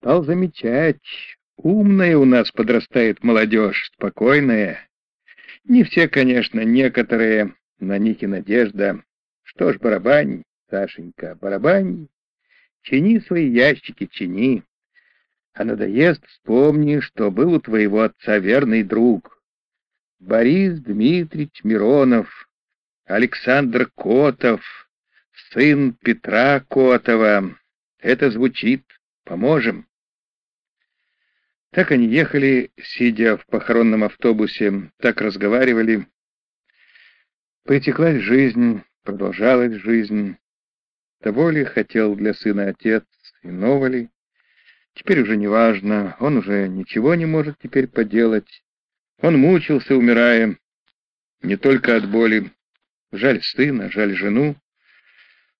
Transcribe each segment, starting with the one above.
Стал замечать, умная у нас подрастает молодежь, спокойная. Не все, конечно, некоторые, на них и надежда. Что ж, барабань, Сашенька, барабань, чини свои ящики, чини. А надоест, вспомни, что был у твоего отца верный друг. Борис Дмитриевич Миронов, Александр Котов, сын Петра Котова. Это звучит. Поможем. Так они ехали, сидя в похоронном автобусе, так разговаривали. Притеклась жизнь, продолжалась жизнь. Того ли хотел для сына отец, иного ли? Теперь уже не важно, он уже ничего не может теперь поделать. Он мучился, умирая, не только от боли. Жаль сына, жаль жену.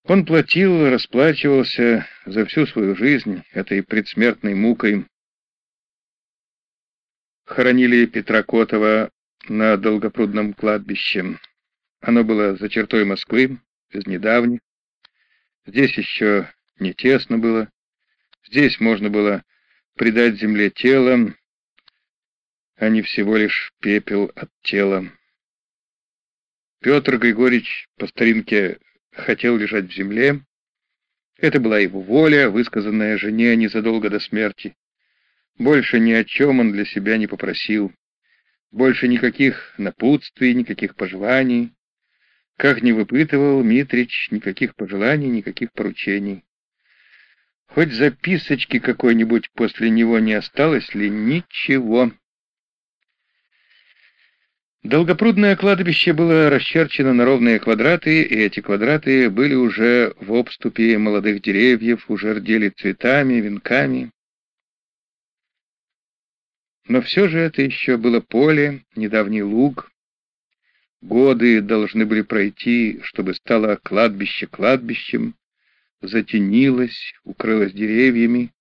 Он платил, расплачивался за всю свою жизнь этой предсмертной мукой. Хоронили Петра Котова на Долгопрудном кладбище. Оно было за чертой Москвы, из недавних. Здесь еще не тесно было. Здесь можно было придать земле тело, а не всего лишь пепел от тела. Петр Григорьевич по старинке хотел лежать в земле. Это была его воля, высказанная жене незадолго до смерти. Больше ни о чем он для себя не попросил. Больше никаких напутствий, никаких пожеланий. Как не выпытывал Митрич, никаких пожеланий, никаких поручений. Хоть записочки какой-нибудь после него не осталось ли, ничего. Долгопрудное кладбище было расчерчено на ровные квадраты, и эти квадраты были уже в обступе молодых деревьев, уже рдели цветами, венками. Но все же это еще было поле, недавний луг, Годы должны были пройти, чтобы стало кладбище кладбищем, затенилось, укрылось деревьями.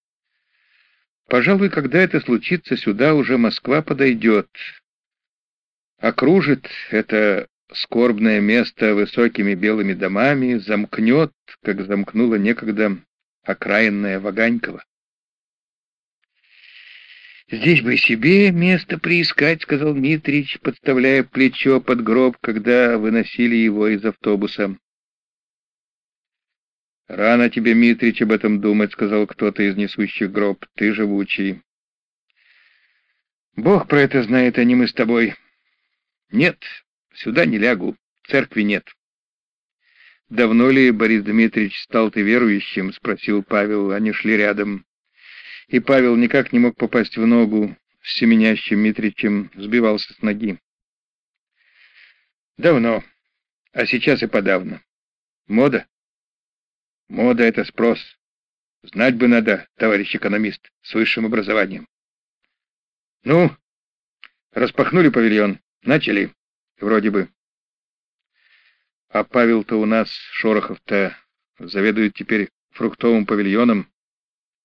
Пожалуй, когда это случится, сюда уже Москва подойдет, окружит это скорбное место высокими белыми домами, замкнет, как замкнула некогда окраинная Ваганькова. «Здесь бы себе место приискать», — сказал Митрич, подставляя плечо под гроб, когда выносили его из автобуса. «Рано тебе, Митрич, об этом думать», — сказал кто-то из несущих гроб. «Ты живучий». «Бог про это знает, а не мы с тобой». «Нет, сюда не лягу, церкви нет». «Давно ли, Борис Дмитриевич, стал ты верующим?» — спросил Павел, они шли рядом и Павел никак не мог попасть в ногу с семенящим Митричем, сбивался с ноги. Давно, а сейчас и подавно. Мода? Мода — это спрос. Знать бы надо, товарищ экономист, с высшим образованием. Ну, распахнули павильон, начали, вроде бы. А Павел-то у нас, Шорохов-то, заведует теперь фруктовым павильоном, —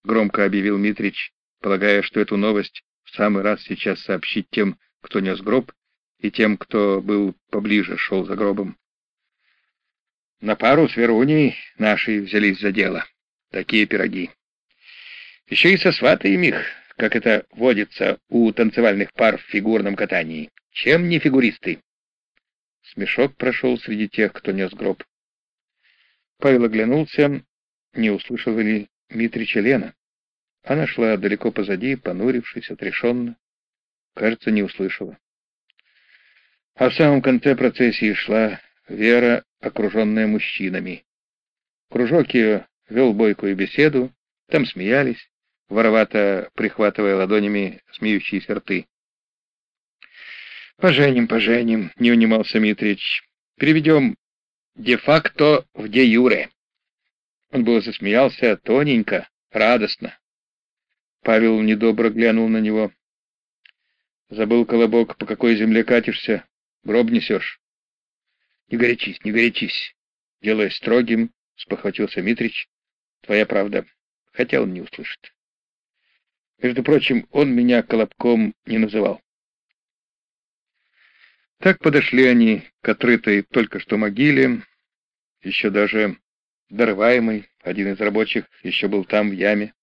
громко объявил Митрич, полагая, что эту новость в самый раз сейчас сообщить тем, кто нес гроб, и тем, кто был поближе, шел за гробом. На пару с Веруней наши взялись за дело. Такие пироги. Еще и со сватаем их, как это водится у танцевальных пар в фигурном катании. Чем не фигуристы? Смешок прошел среди тех, кто нес гроб. Павел оглянулся, не услышал ли Митрича Лена. Она шла далеко позади, понурившись, отрешенно. Кажется, не услышала. А в самом конце процессии шла Вера, окруженная мужчинами. Кружок ее вел бойкую беседу, там смеялись, воровато прихватывая ладонями смеющиеся рты. «Поженим, поженим», — не унимался Митрич. «Переведем де-факто в де-юре». Он было засмеялся тоненько, радостно. Павел недобро глянул на него. «Забыл, Колобок, по какой земле катишься? Гроб несешь?» «Не горячись, не горячись!» Делая строгим, спохватился Митрич. «Твоя правда, хотя он не услышит. Между прочим, он меня Колобком не называл». Так подошли они к отрытой только что могиле, еще даже Дорываемый, один из рабочих, еще был там, в яме.